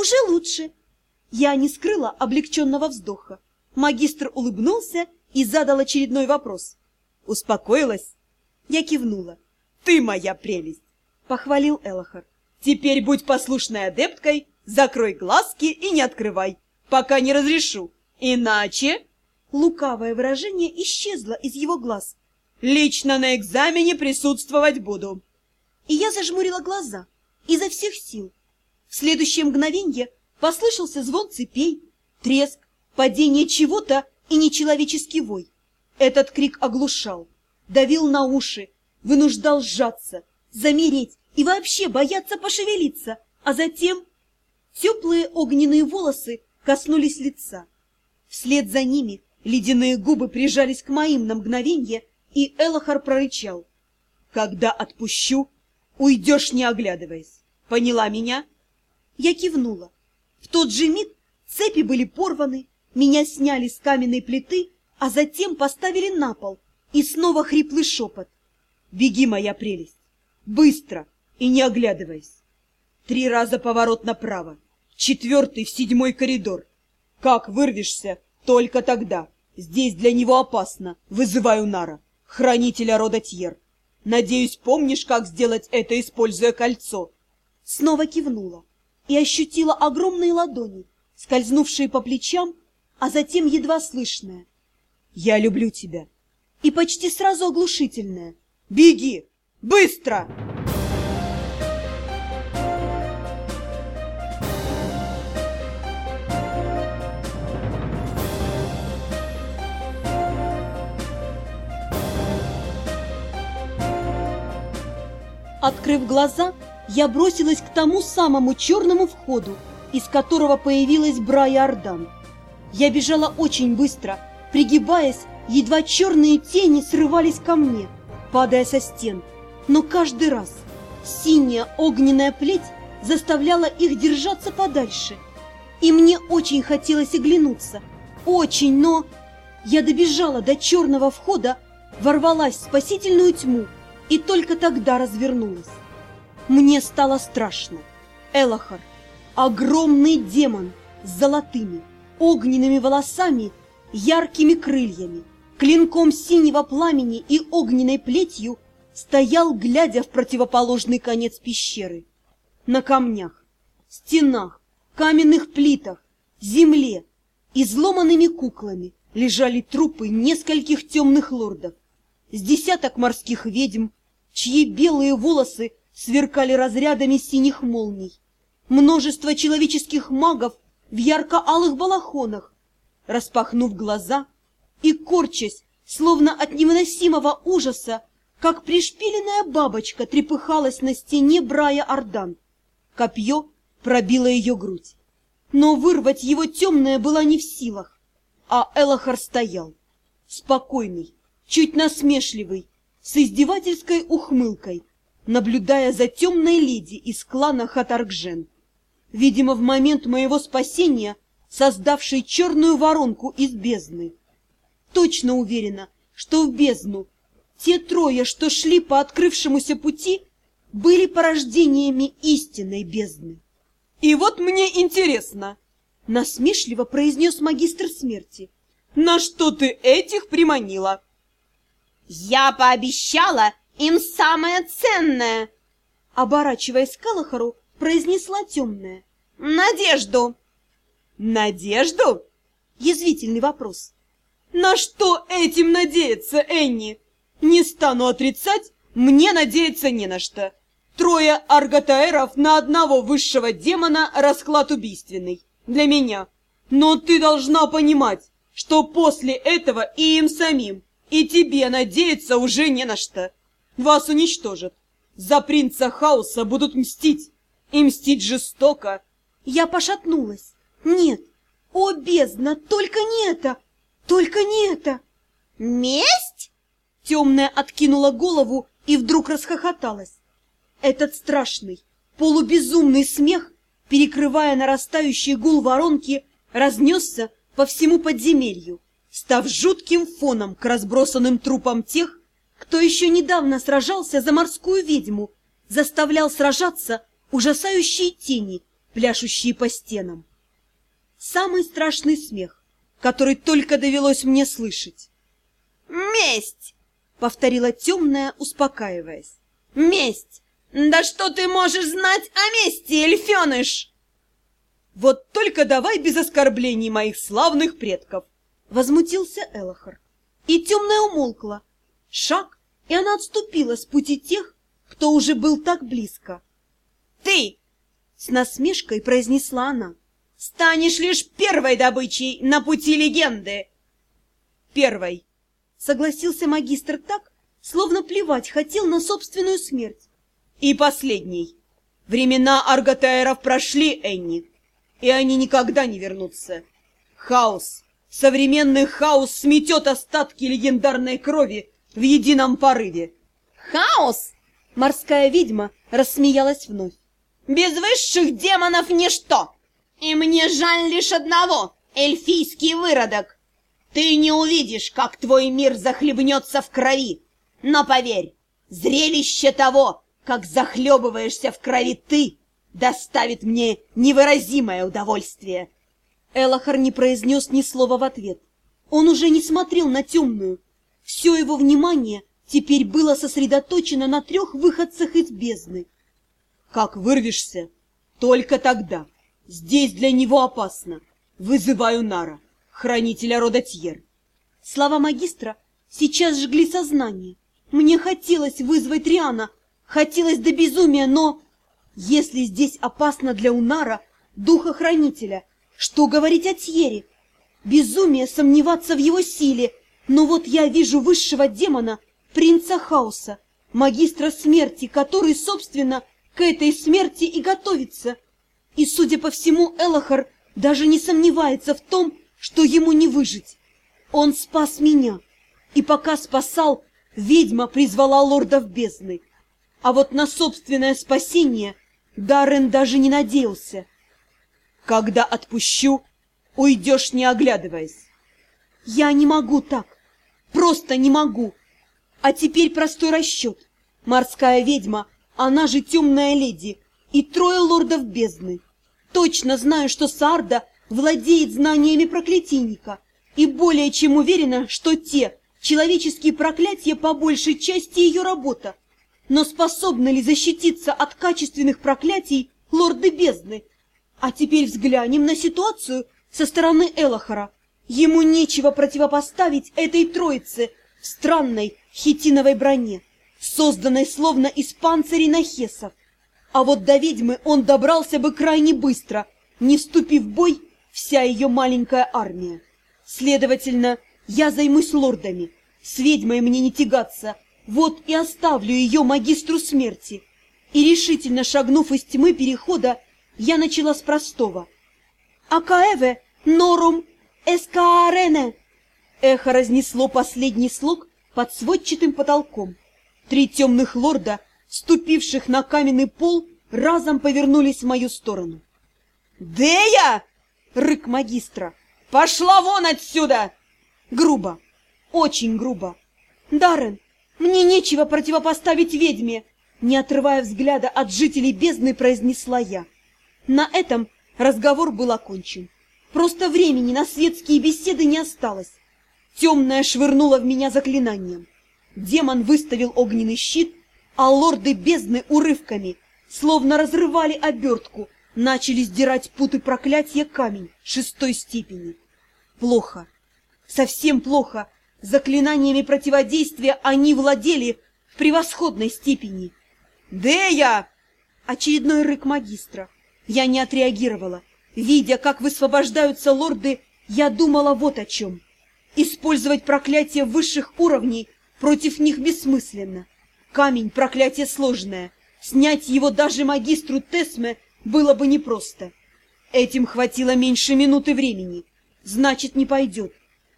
уже лучше. Я не скрыла облегченного вздоха. Магистр улыбнулся и задал очередной вопрос. Успокоилась? Я кивнула. Ты моя прелесть! Похвалил Элохар. Теперь будь послушной адепткой, закрой глазки и не открывай, пока не разрешу. Иначе... Лукавое выражение исчезло из его глаз. Лично на экзамене присутствовать буду. И я зажмурила глаза изо всех сил. В следующее мгновенье послышался звон цепей, треск, падение чего-то и нечеловеческий вой. Этот крик оглушал, давил на уши, вынуждал сжаться, замереть и вообще бояться пошевелиться, а затем теплые огненные волосы коснулись лица. Вслед за ними ледяные губы прижались к моим на мгновенье, и Элохар прорычал. «Когда отпущу, уйдешь, не оглядываясь. Поняла меня?» Я кивнула. В тот же миг цепи были порваны, меня сняли с каменной плиты, а затем поставили на пол, и снова хриплый шепот. «Беги, моя прелесть! Быстро и не оглядываясь! Три раза поворот направо, четвертый в седьмой коридор. Как вырвешься, только тогда. Здесь для него опасно. Вызываю Нара, хранителя рода Тьер. Надеюсь, помнишь, как сделать это, используя кольцо?» Снова кивнула и ощутила огромные ладони, скользнувшие по плечам, а затем едва слышное. «Я люблю тебя!» И почти сразу оглушительное. «Беги! Быстро!» Открыв глаза, я бросилась к тому самому черному входу, из которого появилась Брайя Ордан. Я бежала очень быстро, пригибаясь, едва черные тени срывались ко мне, падая со стен. Но каждый раз синяя огненная плеть заставляла их держаться подальше. И мне очень хотелось оглянуться. Очень, но... Я добежала до черного входа, ворвалась в спасительную тьму и только тогда развернулась. Мне стало страшно. Элохар, огромный демон с золотыми, огненными волосами, яркими крыльями, клинком синего пламени и огненной плетью, стоял, глядя в противоположный конец пещеры. На камнях, стенах, каменных плитах, земле, изломанными куклами лежали трупы нескольких темных лордов, с десяток морских ведьм, чьи белые волосы сверкали разрядами синих молний. Множество человеческих магов в ярко-алых балахонах, распахнув глаза и корчась, словно от невыносимого ужаса, как пришпиленная бабочка трепыхалась на стене Брая Ордан. Копье пробило ее грудь. Но вырвать его темное было не в силах. А Элохар стоял, спокойный, чуть насмешливый, с издевательской ухмылкой, наблюдая за темной леди из клана Хатаргжен. Видимо, в момент моего спасения, создавшей черную воронку из бездны. Точно уверена, что в бездну те трое, что шли по открывшемуся пути, были порождениями истинной бездны. «И вот мне интересно!» — насмешливо произнес магистр смерти. «На что ты этих приманила?» «Я пообещала им самое ценное!» Оборачиваясь к Калахару, произнесла темная. «Надежду!» «Надежду?» Язвительный вопрос. «На что этим надеяться, Энни? Не стану отрицать, мне надеяться не на что. Трое арготаэров на одного высшего демона расклад убийственный. Для меня. Но ты должна понимать, что после этого и им самим, и тебе надеяться уже не на что. Вас уничтожат. За принца хаоса будут мстить. И мстить жестоко. Я пошатнулась. Нет, о, бездна, только не это! Только не это! Месть? Темная откинула голову и вдруг расхохоталась. Этот страшный, полубезумный смех, перекрывая нарастающий гул воронки, разнесся по всему подземелью, став жутким фоном к разбросанным трупам тех, кто еще недавно сражался за морскую ведьму, заставлял сражаться ужасающие тени пляшущие по стенам. Самый страшный смех, который только довелось мне слышать. Месть! — повторила темная, успокаиваясь. Месть! Да что ты можешь знать о мести, эльфеныш? Вот только давай без оскорблений моих славных предков. Возмутился Элохор. И темная умолкла. Шаг, и она отступила с пути тех, кто уже был так близко. Ты! С насмешкой произнесла она. Станешь лишь первой добычей на пути легенды. Первой. Согласился магистр так, словно плевать хотел на собственную смерть. И последний. Времена арготаеров прошли, Энни, и они никогда не вернутся. Хаос, современный хаос сметет остатки легендарной крови в едином порыве. Хаос? Морская ведьма рассмеялась вновь. Без высших демонов ничто. И мне жаль лишь одного, эльфийский выродок. Ты не увидишь, как твой мир захлебнется в крови. Но поверь, зрелище того, как захлебываешься в крови ты, доставит мне невыразимое удовольствие. Элохар не произнес ни слова в ответ. Он уже не смотрел на темную. Все его внимание теперь было сосредоточено на трех выходцах из бездны. Как вырвешься, только тогда. Здесь для него опасно. Вызываю Нара, хранителя рода Тьер. Слова магистра сейчас жгли сознание. Мне хотелось вызвать Риана, хотелось до безумия, но... Если здесь опасно для Унара, духа-хранителя, что говорить о Тьере? Безумие сомневаться в его силе, но вот я вижу высшего демона, принца хаоса, магистра смерти, который, собственно, к этой смерти и готовится. И, судя по всему, Элохар даже не сомневается в том, что ему не выжить. Он спас меня, и пока спасал, ведьма призвала лордов бездны. А вот на собственное спасение Даррен даже не надеялся. Когда отпущу, уйдешь не оглядываясь. Я не могу так, просто не могу. А теперь простой расчет. Морская ведьма, она же темная леди, и трое лордов бездны. Точно знаю, что Сарда владеет знаниями проклятийника, и более чем уверена, что те, человеческие проклятия по большей части ее работа. Но способны ли защититься от качественных проклятий лорды бездны? А теперь взглянем на ситуацию со стороны Элохора. Ему нечего противопоставить этой троице в странной хитиновой броне, созданной словно из панцирей нахесов. А вот до ведьмы он добрался бы крайне быстро, не вступив в бой вся ее маленькая армия. Следовательно, я займусь лордами. С ведьмой мне не тягаться. Вот и оставлю ее магистру смерти. И решительно шагнув из тьмы перехода, я начала с простого. «Акаэве норум эскаарене!» Эхо разнесло последний слог под сводчатым потолком. Три темных лорда, ступивших на каменный пол, разом повернулись в мою сторону. «Дея!» — рык магистра. «Пошла вон отсюда!» Грубо, очень грубо. «Даррен, мне нечего противопоставить ведьме!» Не отрывая взгляда от жителей бездны, произнесла я. На этом разговор был окончен. Просто времени на светские беседы не осталось. Темная швырнула в меня заклинанием. Демон выставил огненный щит, а лорды бездны урывками, словно разрывали обертку, начали сдирать путы проклятия камень шестой степени. Плохо, совсем плохо. Заклинаниями противодействия они владели в превосходной степени. «Дея!» Очередной рык магистра. Я не отреагировала. Видя, как высвобождаются лорды, я думала вот о чем. Использовать проклятие высших уровней против них бессмысленно. Камень – проклятие сложное. Снять его даже магистру Тесме было бы непросто. Этим хватило меньше минуты времени. Значит, не пойдет.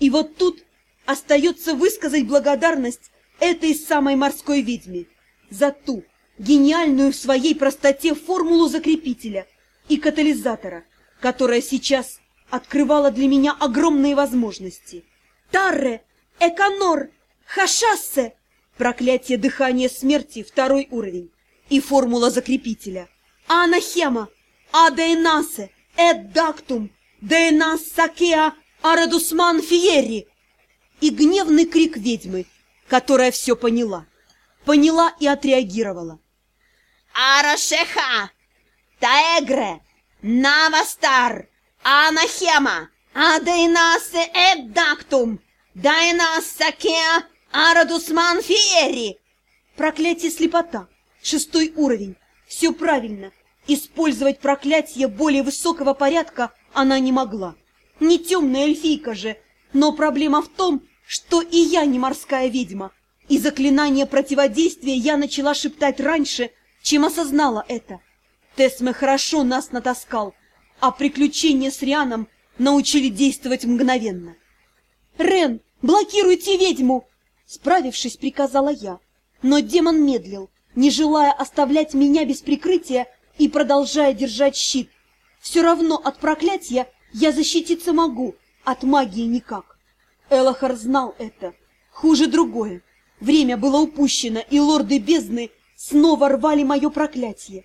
И вот тут остается высказать благодарность этой самой морской ведьме за ту гениальную в своей простоте формулу закрепителя и катализатора, которая сейчас открывала для меня огромные возможности. Тарре, Эконор, Хашассе, проклятие дыхания смерти второй уровень и формула закрепителя. Анахема, Адейнасе, эддактум, дейнас сакеа арадусман фиери. И гневный крик ведьмы, которая все поняла. Поняла и отреагировала. Арашеха! Таэгре! Навастар! Анахема! Адейнасе эддактум! Дайнас сакеа арадусман фиери! Проклятие слепота. Шестой уровень. Все правильно. Использовать проклятие более высокого порядка она не могла. Не темная эльфийка же. Но проблема в том, что и я не морская ведьма. И заклинание противодействия я начала шептать раньше, чем осознала это. Тесме хорошо нас натаскал, а приключения с Рианом научили действовать мгновенно. «Рен, блокируйте ведьму!» Справившись, приказала я. Но демон медлил, не желая оставлять меня без прикрытия и продолжая держать щит. Все равно от проклятия я защититься могу, от магии никак. Элохар знал это. Хуже другое. Время было упущено, и лорды бездны снова рвали мое проклятие.